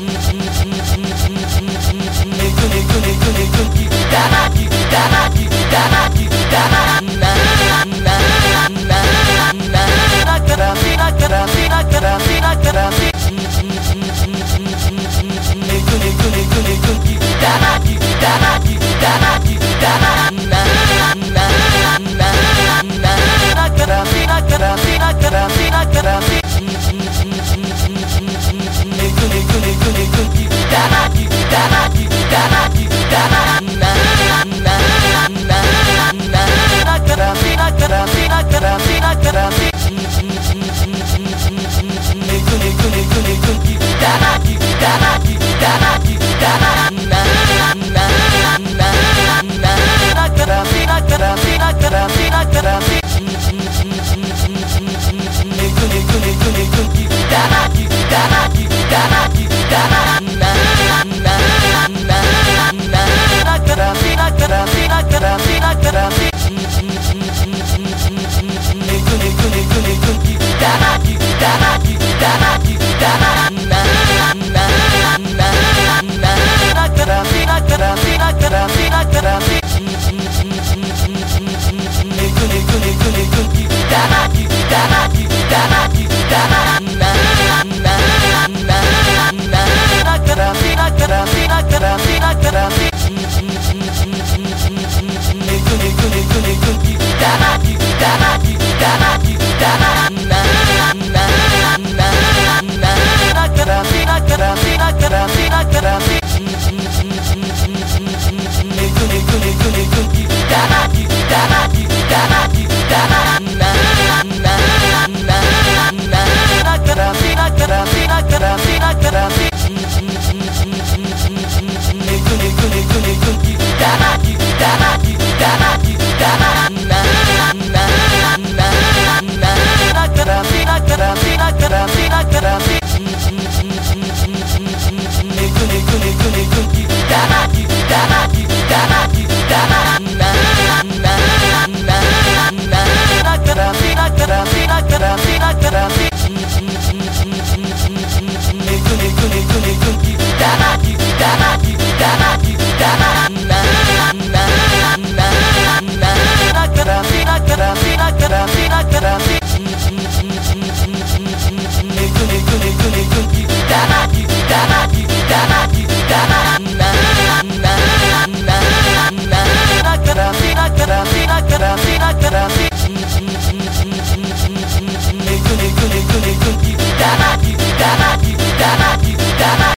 「いくねいくねいくねいくねいくねいくねいくねいくねいくねいくねいくねいくね Dana, Damn it! Danaki, Danaki, Danaki